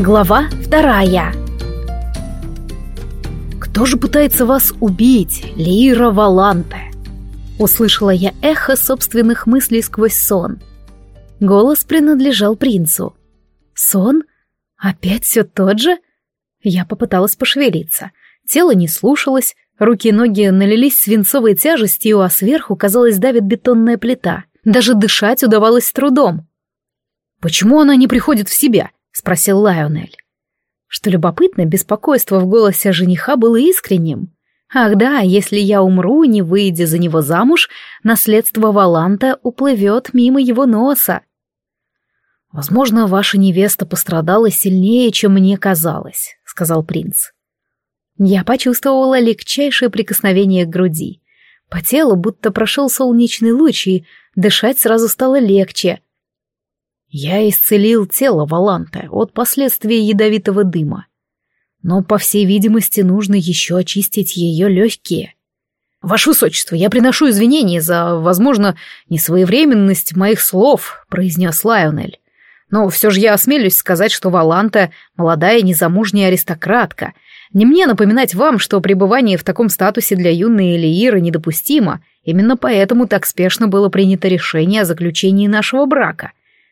Глава вторая. «Кто же пытается вас убить, Лира Валанте?» Услышала я эхо собственных мыслей сквозь сон. Голос принадлежал принцу. «Сон? Опять все тот же?» Я попыталась пошевелиться. Тело не слушалось, руки и ноги налились свинцовой тяжестью, а сверху, казалось, давит бетонная плита. Даже дышать удавалось с трудом. «Почему она не приходит в себя?» — спросил Лайонель. Что любопытно, беспокойство в голосе жениха было искренним. Ах да, если я умру, не выйдя за него замуж, наследство Валанта уплывет мимо его носа. «Возможно, ваша невеста пострадала сильнее, чем мне казалось», — сказал принц. Я почувствовала легчайшее прикосновение к груди. По телу будто прошел солнечный луч, и дышать сразу стало легче — я исцелил тело Валанта от последствий ядовитого дыма. Но, по всей видимости, нужно еще очистить ее легкие. «Ваше Высочество, я приношу извинения за, возможно, несвоевременность моих слов», — произнес Лайонель. «Но все же я осмелюсь сказать, что Валанта — молодая незамужняя аристократка. Не мне напоминать вам, что пребывание в таком статусе для юной Элииры недопустимо. Именно поэтому так спешно было принято решение о заключении нашего брака»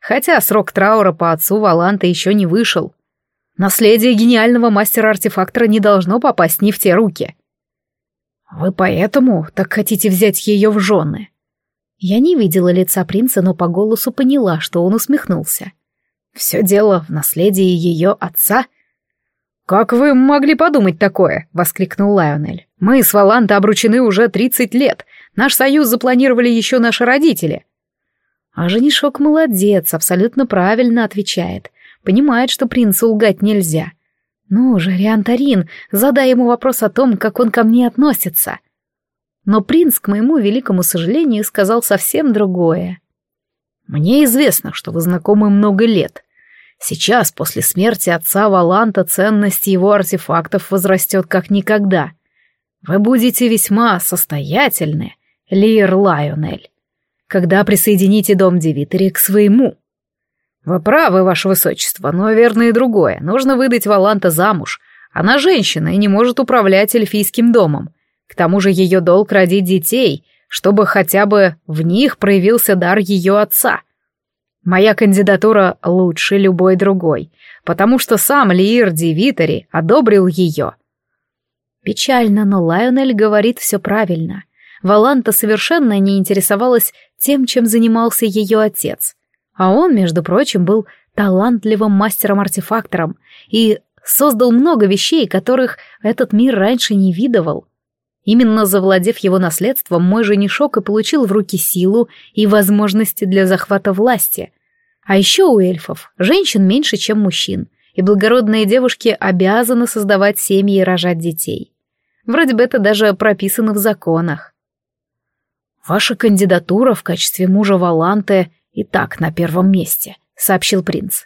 хотя срок траура по отцу Валанта еще не вышел. Наследие гениального мастера-артефактора не должно попасть не в те руки. Вы поэтому так хотите взять ее в жены? Я не видела лица принца, но по голосу поняла, что он усмехнулся. Все дело в наследии ее отца. «Как вы могли подумать такое?» — воскликнул Лайонель. «Мы с Валанта обручены уже тридцать лет. Наш союз запланировали еще наши родители. А женишок молодец, абсолютно правильно отвечает. Понимает, что принцу лгать нельзя. Ну же, Риантарин, задай ему вопрос о том, как он ко мне относится. Но принц, к моему великому сожалению, сказал совсем другое. «Мне известно, что вы знакомы много лет. Сейчас, после смерти отца Валанта, ценность его артефактов возрастет как никогда. Вы будете весьма состоятельны, Лир Лайонель когда присоедините дом Девитери к своему. Вы правы, ваше высочество, но верно и другое. Нужно выдать Валанта замуж. Она женщина и не может управлять эльфийским домом. К тому же ее долг родить детей, чтобы хотя бы в них проявился дар ее отца. Моя кандидатура лучше любой другой, потому что сам Лиир Девитери одобрил ее. Печально, но Лайонель говорит все правильно. Валанта совершенно не интересовалась тем, чем занимался ее отец. А он, между прочим, был талантливым мастером-артефактором и создал много вещей, которых этот мир раньше не видывал. Именно завладев его наследством, мой женишок и получил в руки силу и возможности для захвата власти. А еще у эльфов женщин меньше, чем мужчин, и благородные девушки обязаны создавать семьи и рожать детей. Вроде бы это даже прописано в законах. «Ваша кандидатура в качестве мужа Валанте и так на первом месте», — сообщил принц.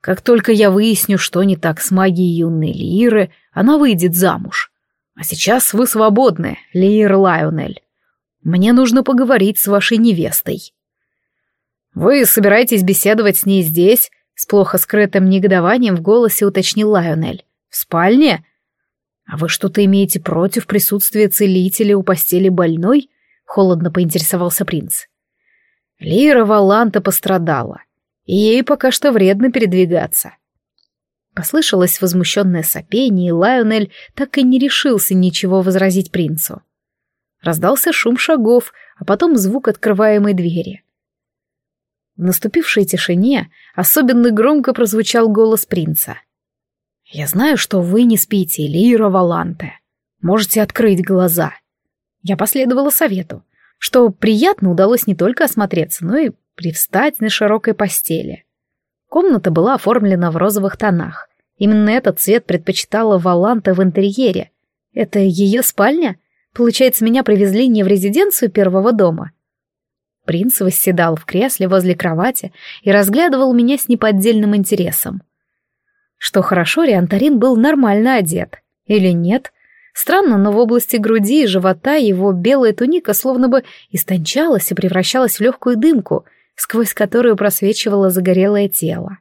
«Как только я выясню, что не так с магией юной Лиры, она выйдет замуж. А сейчас вы свободны, Лир Лайонель. Мне нужно поговорить с вашей невестой». «Вы собираетесь беседовать с ней здесь?» С плохо скрытым негодованием в голосе уточнил Лайонель. «В спальне?» «А вы что-то имеете против присутствия целителя у постели больной?» Холодно поинтересовался принц. Лира Валанта пострадала, и ей пока что вредно передвигаться. Послышалось возмущенное сопение, и Лайонель так и не решился ничего возразить принцу. Раздался шум шагов, а потом звук открываемой двери. В наступившей тишине особенно громко прозвучал голос принца. «Я знаю, что вы не спите, Лира Валанте. Можете открыть глаза». Я последовала совету, что приятно удалось не только осмотреться, но и привстать на широкой постели. Комната была оформлена в розовых тонах. Именно этот цвет предпочитала Валанта в интерьере. Это ее спальня? Получается, меня привезли не в резиденцию первого дома. Принц восседал в кресле возле кровати и разглядывал меня с неподдельным интересом. Что хорошо, Риантарин был нормально одет. Или нет? Странно, но в области груди и живота его белая туника словно бы истончалась и превращалась в легкую дымку, сквозь которую просвечивало загорелое тело.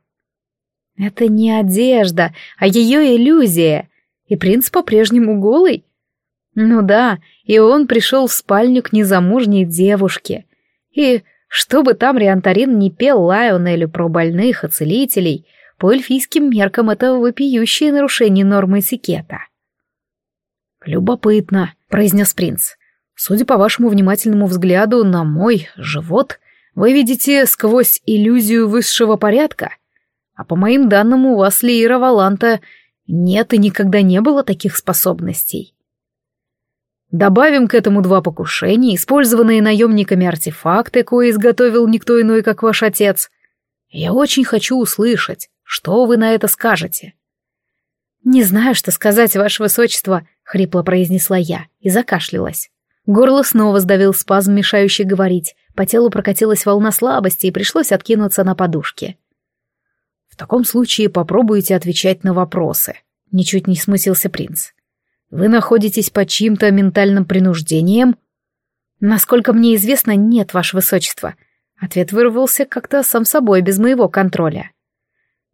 Это не одежда, а ее иллюзия. И принц по-прежнему голый. Ну да, и он пришел в спальню к незамужней девушке. И что бы там Риантарин не пел Лайонелю про больных и целителей, по эльфийским меркам это вопиющее нарушение нормы этикета. «Любопытно», — произнес принц. «Судя по вашему внимательному взгляду на мой живот, вы видите сквозь иллюзию высшего порядка. А по моим данным, у вас, Лиира Валанта, нет и никогда не было таких способностей. Добавим к этому два покушения, использованные наемниками артефакты, кое изготовил никто иной, как ваш отец. Я очень хочу услышать, что вы на это скажете. «Не знаю, что сказать, ваше высочество», — хрипло произнесла я и закашлялась. Горло снова сдавил спазм, мешающий говорить. По телу прокатилась волна слабости, и пришлось откинуться на подушке. «В таком случае попробуйте отвечать на вопросы», — ничуть не смысился принц. Вы находитесь под чьим-то ментальным принуждением? Насколько мне известно, нет, ваше высочество. Ответ вырвался как-то сам собой, без моего контроля.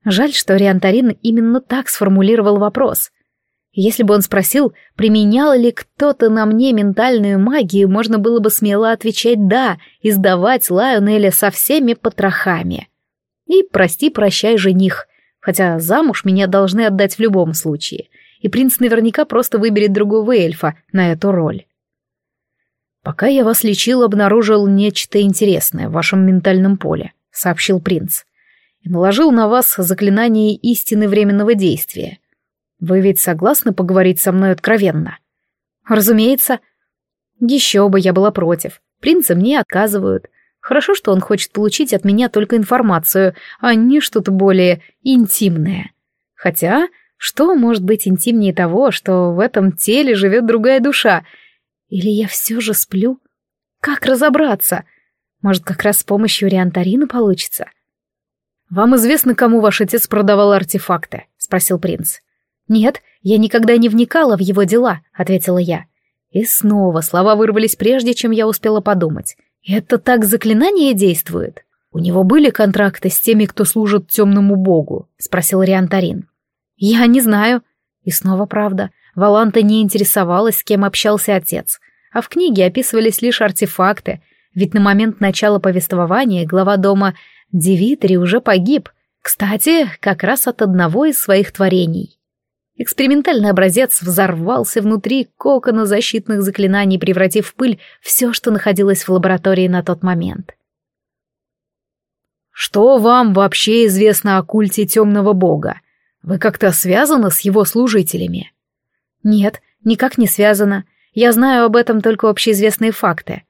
Жаль, что Риантарин именно так сформулировал вопрос. Если бы он спросил, применял ли кто-то на мне ментальную магию, можно было бы смело отвечать «да» и сдавать Лайонеля со всеми потрохами. И прости-прощай, жених, хотя замуж меня должны отдать в любом случае — и принц наверняка просто выберет другого эльфа на эту роль. «Пока я вас лечил, обнаружил нечто интересное в вашем ментальном поле», — сообщил принц. «И наложил на вас заклинание истины временного действия. Вы ведь согласны поговорить со мной откровенно?» «Разумеется». «Еще бы я была против. Принцы мне отказывают. Хорошо, что он хочет получить от меня только информацию, а не что-то более интимное. Хотя что может быть интимнее того, что в этом теле живет другая душа? Или я все же сплю? Как разобраться? Может, как раз с помощью Риантарина получится? «Вам известно, кому ваш отец продавал артефакты?» — спросил принц. «Нет, я никогда не вникала в его дела», — ответила я. И снова слова вырвались прежде, чем я успела подумать. «Это так заклинание действует?» «У него были контракты с теми, кто служит темному богу?» — спросил Риантарин. «Я не знаю». И снова правда. Валанта не интересовалась, с кем общался отец. А в книге описывались лишь артефакты, ведь на момент начала повествования глава дома Девитри уже погиб. Кстати, как раз от одного из своих творений. Экспериментальный образец взорвался внутри кокона защитных заклинаний, превратив в пыль все, что находилось в лаборатории на тот момент. «Что вам вообще известно о культе темного бога?» Вы как-то связаны с его служителями? Нет, никак не связано. Я знаю об этом только общеизвестные факты.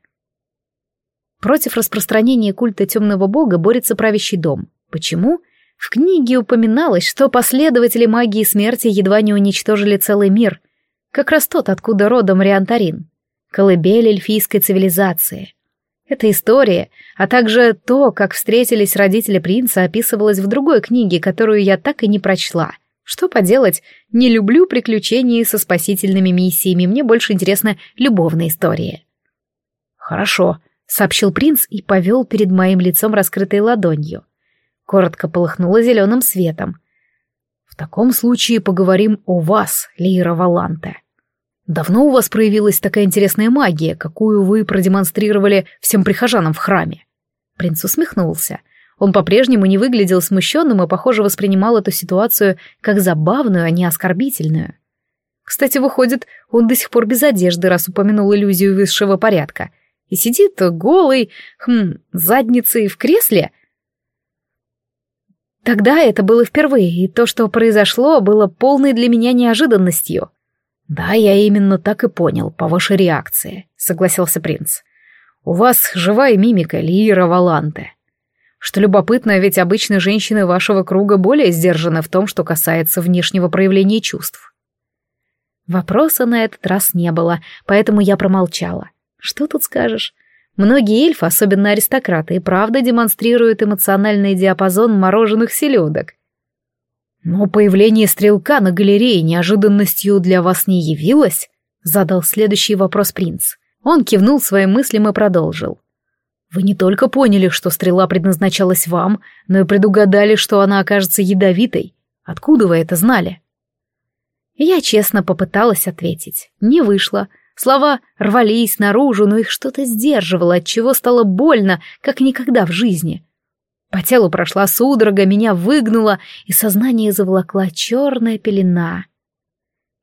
Против распространения культа темного бога борется правящий дом. Почему? В книге упоминалось, что последователи магии смерти едва не уничтожили целый мир. Как раз тот, откуда родом Риантарин. Колыбель эльфийской цивилизации. Эта история, а также то, как встретились родители принца, описывалось в другой книге, которую я так и не прочла. Что поделать, не люблю приключения со спасительными миссиями, мне больше интересна любовная история. «Хорошо», — сообщил принц и повел перед моим лицом раскрытой ладонью. Коротко полыхнуло зеленым светом. «В таком случае поговорим о вас, Лейра Валанте». Давно у вас проявилась такая интересная магия, какую вы продемонстрировали всем прихожанам в храме?» Принц усмехнулся. Он по-прежнему не выглядел смущенным и, похоже, воспринимал эту ситуацию как забавную, а не оскорбительную. Кстати, выходит, он до сих пор без одежды, раз упомянул иллюзию высшего порядка. И сидит голый, хм, задницей в кресле. Тогда это было впервые, и то, что произошло, было полной для меня неожиданностью. «Да, я именно так и понял, по вашей реакции», — согласился принц. «У вас живая мимика Лиира Валанте. Что любопытно, ведь обычно женщины вашего круга более сдержаны в том, что касается внешнего проявления чувств». Вопроса на этот раз не было, поэтому я промолчала. Что тут скажешь? Многие эльфы, особенно аристократы, и правда демонстрируют эмоциональный диапазон мороженых селедок — «Но появление стрелка на галерее неожиданностью для вас не явилось?» — задал следующий вопрос принц. Он кивнул своим мыслям и продолжил. Вы не только поняли, что стрела предназначалась вам, но и предугадали, что она окажется ядовитой. Откуда вы это знали?» Я честно попыталась ответить. Не вышло. Слова рвались наружу, но их что-то сдерживало, от чего стало больно, как никогда в жизни. По телу прошла судорога, меня выгнуло, и сознание заволокла черная пелена.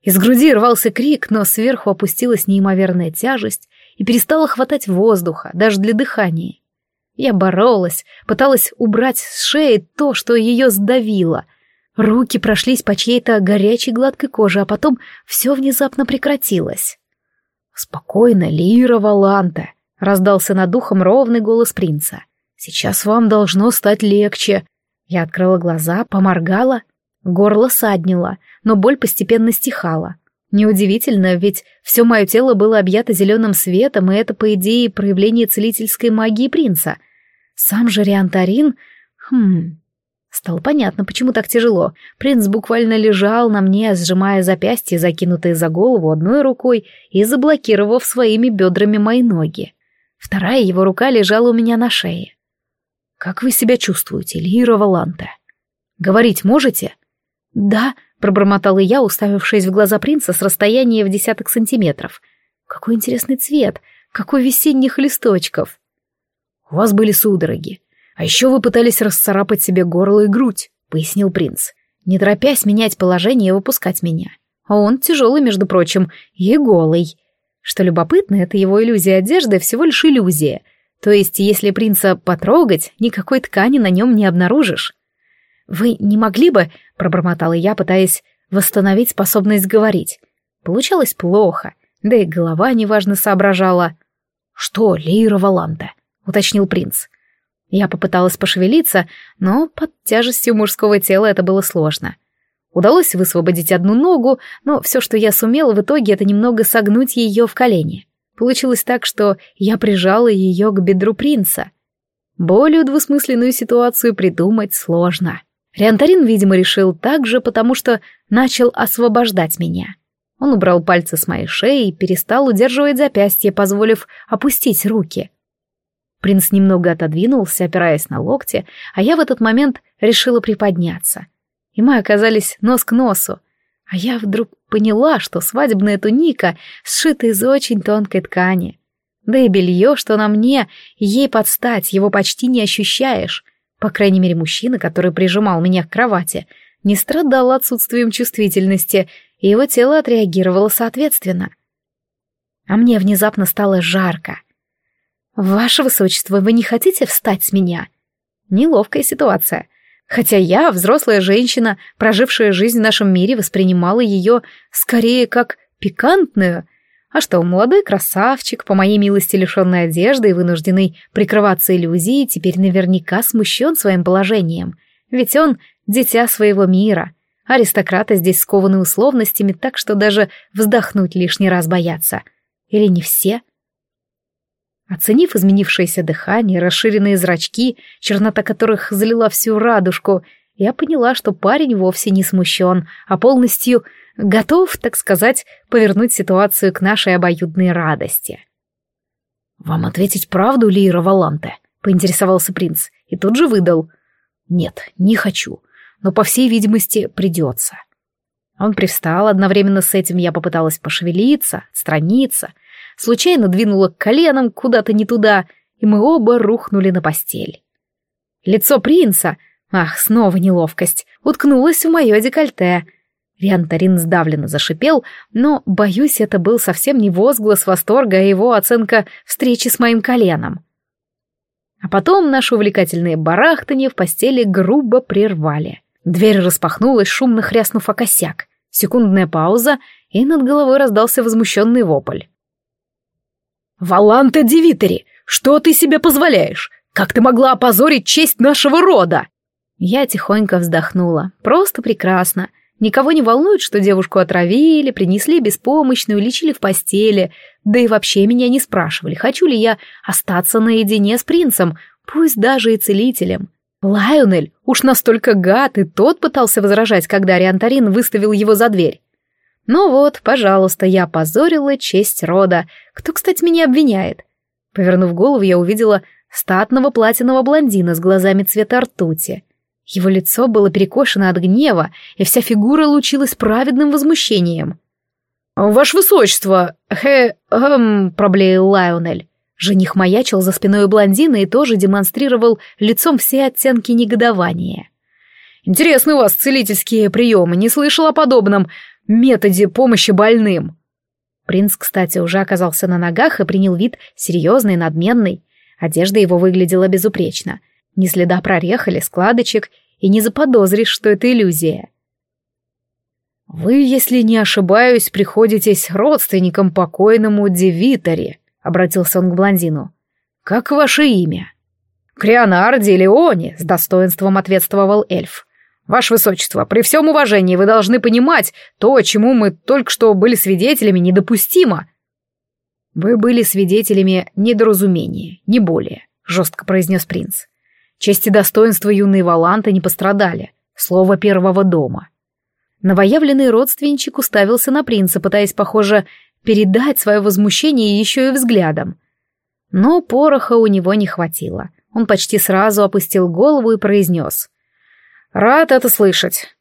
Из груди рвался крик, но сверху опустилась неимоверная тяжесть и перестала хватать воздуха, даже для дыхания. Я боролась, пыталась убрать с шеи то, что ее сдавило. Руки прошлись по чьей-то горячей гладкой коже, а потом все внезапно прекратилось. «Спокойно, Лира Валанта», — раздался над ухом ровный голос принца. «Сейчас вам должно стать легче». Я открыла глаза, поморгала, горло саднило, но боль постепенно стихала. Неудивительно, ведь все мое тело было объято зеленым светом, и это, по идее, проявление целительской магии принца. Сам же Риантарин... Хм... Стало понятно, почему так тяжело. Принц буквально лежал на мне, сжимая запястье, закинутые за голову одной рукой и заблокировав своими бедрами мои ноги. Вторая его рука лежала у меня на шее. «Как вы себя чувствуете, Лира Валанте? Говорить можете?» «Да», — пробормотала я, уставившись в глаза принца с расстояния в десяток сантиметров. «Какой интересный цвет! Какой весенних листочков!» «У вас были судороги. А еще вы пытались расцарапать себе горло и грудь», — пояснил принц, не торопясь менять положение и выпускать меня. А он тяжелый, между прочим, и голый. Что любопытно, это его иллюзия одежды всего лишь иллюзия. То есть, если принца потрогать, никакой ткани на нем не обнаружишь. «Вы не могли бы...» — пробормотала я, пытаясь восстановить способность говорить. Получалось плохо, да и голова неважно соображала. «Что, Лейра Валанта?» — уточнил принц. Я попыталась пошевелиться, но под тяжестью мужского тела это было сложно. Удалось высвободить одну ногу, но все, что я сумела в итоге, это немного согнуть ее в колени. Получилось так, что я прижала ее к бедру принца. Более двусмысленную ситуацию придумать сложно. Риантарин, видимо, решил так же, потому что начал освобождать меня. Он убрал пальцы с моей шеи и перестал удерживать запястье, позволив опустить руки — Принц немного отодвинулся, опираясь на локти, а я в этот момент решила приподняться. И мы оказались нос к носу. А я вдруг поняла, что свадебная туника сшита из очень тонкой ткани. Да и белье, что на мне, ей подстать, его почти не ощущаешь. По крайней мере, мужчина, который прижимал меня к кровати, не страдал отсутствием чувствительности, и его тело отреагировало соответственно. А мне внезапно стало жарко — «Ваше высочество, вы не хотите встать с меня?» Неловкая ситуация. Хотя я, взрослая женщина, прожившая жизнь в нашем мире, воспринимала ее скорее как пикантную. А что, молодой красавчик, по моей милости лишенной одежды и вынужденный прикрываться иллюзией, теперь наверняка смущен своим положением. Ведь он — дитя своего мира. Аристократы здесь скованы условностями, так что даже вздохнуть лишний раз боятся. Или не все — Оценив изменившееся дыхание, расширенные зрачки, чернота которых залила всю радужку, я поняла, что парень вовсе не смущен, а полностью готов, так сказать, повернуть ситуацию к нашей обоюдной радости. «Вам ответить правду, Лира Валанте?» — поинтересовался принц, и тут же выдал. «Нет, не хочу, но, по всей видимости, придется». Он привстал, одновременно с этим я попыталась пошевелиться, отстраниться, случайно двинула коленом куда-то не туда, и мы оба рухнули на постель. Лицо принца, ах, снова неловкость, уткнулось в мое декольте. Риантарин сдавленно зашипел, но, боюсь, это был совсем не возглас восторга, а его оценка встречи с моим коленом. А потом наше увлекательное барахтание в постели грубо прервали. Дверь распахнулась, шумно хряснув о косяк. Секундная пауза, и над головой раздался возмущенный вопль. «Валанта Дивитери, что ты себе позволяешь? Как ты могла опозорить честь нашего рода?» Я тихонько вздохнула. «Просто прекрасно. Никого не волнует, что девушку отравили, принесли беспомощную, лечили в постели. Да и вообще меня не спрашивали, хочу ли я остаться наедине с принцем, пусть даже и целителем. Лайонель уж настолько гад, и тот пытался возражать, когда Риантарин выставил его за дверь. Ну вот, пожалуйста, я позорила честь рода. Кто, кстати, меня обвиняет? Повернув голову, я увидела статного платинового блондина с глазами цвета ртути. Его лицо было перекошено от гнева, и вся фигура лучилась праведным возмущением. «Ваше высочество!» «Хе... эм...» — проблеял Лайонель. Жених маячил за спиной блондина и тоже демонстрировал лицом все оттенки негодования. «Интересны у вас целительские приемы, не слышал о подобном методе помощи больным». Принц, кстати, уже оказался на ногах и принял вид серьезный, надменный. Одежда его выглядела безупречно. Ни следа прорех или складочек, и не заподозришь, что это иллюзия. «Вы, если не ошибаюсь, приходитесь родственником покойному Девитаре», — обратился он к блондину. «Как ваше имя?» «Крионарди Леони», — с достоинством ответствовал эльф. «Ваше высочество, при всем уважении вы должны понимать, то, чему мы только что были свидетелями, недопустимо». «Вы были свидетелями недоразумения, не более», — жестко произнес принц. «Честь и достоинство юной Валанты не пострадали. Слово первого дома». Новоявленный родственничек уставился на принца, пытаясь, похоже, передать свое возмущение еще и взглядом. Но пороха у него не хватило. Он почти сразу опустил голову и произнес. «Рад это слышать.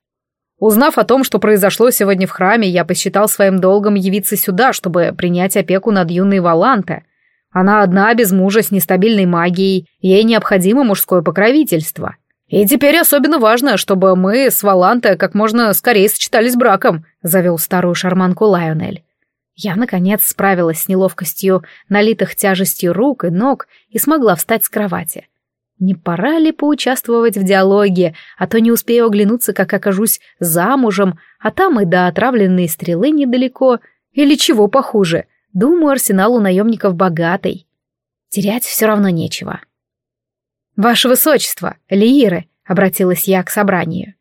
Узнав о том, что произошло сегодня в храме, я посчитал своим долгом явиться сюда, чтобы принять опеку над юной Валанте. Она одна, без мужа, с нестабильной магией, ей необходимо мужское покровительство. И теперь особенно важно, чтобы мы с Валанте как можно скорее сочетались браком», — завел старую шарманку Лайонель. Я, наконец, справилась с неловкостью, налитых тяжестью рук и ног, и смогла встать с кровати. Не пора ли поучаствовать в диалоге, а то не успею оглянуться, как окажусь замужем, а там и до отравленной стрелы недалеко, или чего похуже. Думаю, арсенал у наемников богатый. Терять все равно нечего. «Ваше высочество, Лииры», — обратилась я к собранию.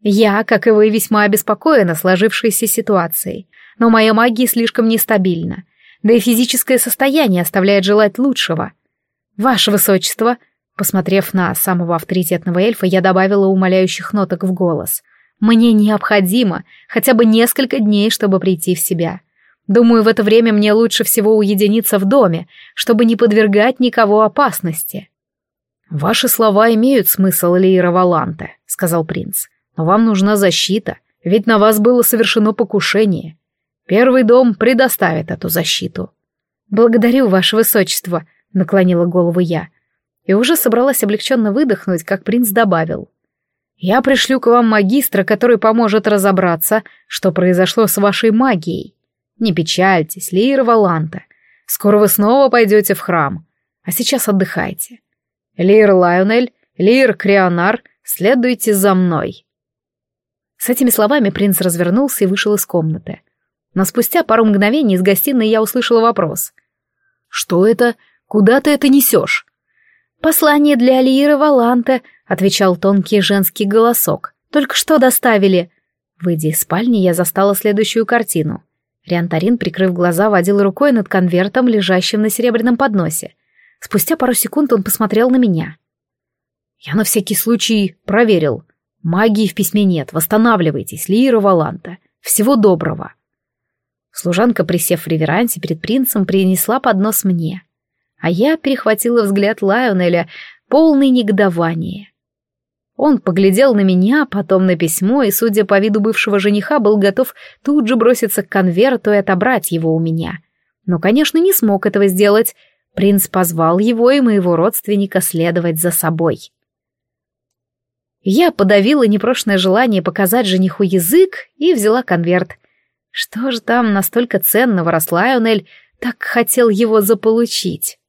«Я, как и вы, весьма обеспокоена сложившейся ситуацией но моя магия слишком нестабильна, да и физическое состояние оставляет желать лучшего. Ваше высочество, посмотрев на самого авторитетного эльфа, я добавила умоляющих ноток в голос. Мне необходимо хотя бы несколько дней, чтобы прийти в себя. Думаю, в это время мне лучше всего уединиться в доме, чтобы не подвергать никого опасности. «Ваши слова имеют смысл, Лейра Валанте», — сказал принц. «Но вам нужна защита, ведь на вас было совершено покушение. Первый дом предоставит эту защиту. Благодарю, ваше высочество, наклонила голову я. И уже собралась облегченно выдохнуть, как принц добавил. Я пришлю к вам магистра, который поможет разобраться, что произошло с вашей магией. Не печальтесь, Лира Валанта. Скоро вы снова пойдете в храм. А сейчас отдыхайте. Лир Лайонель, Лир Крионар, следуйте за мной. С этими словами принц развернулся и вышел из комнаты. Но спустя пару мгновений из гостиной я услышала вопрос. «Что это? Куда ты это несешь?» «Послание для Алиира Валанта», — отвечал тонкий женский голосок. «Только что доставили». Выйдя из спальни, я застала следующую картину. Риантарин, прикрыв глаза, водил рукой над конвертом, лежащим на серебряном подносе. Спустя пару секунд он посмотрел на меня. «Я на всякий случай проверил. Магии в письме нет. Восстанавливайтесь, Лиира Валанта. Всего доброго». Служанка, присев в реверансе перед принцем, принесла поднос мне. А я перехватила взгляд Лайонеля, полный негодования. Он поглядел на меня, потом на письмо, и, судя по виду бывшего жениха, был готов тут же броситься к конверту и отобрать его у меня. Но, конечно, не смог этого сделать. Принц позвал его и моего родственника следовать за собой. Я подавила непрошенное желание показать жениху язык и взяла конверт. Что же там настолько ценного, раз Лайонель так хотел его заполучить?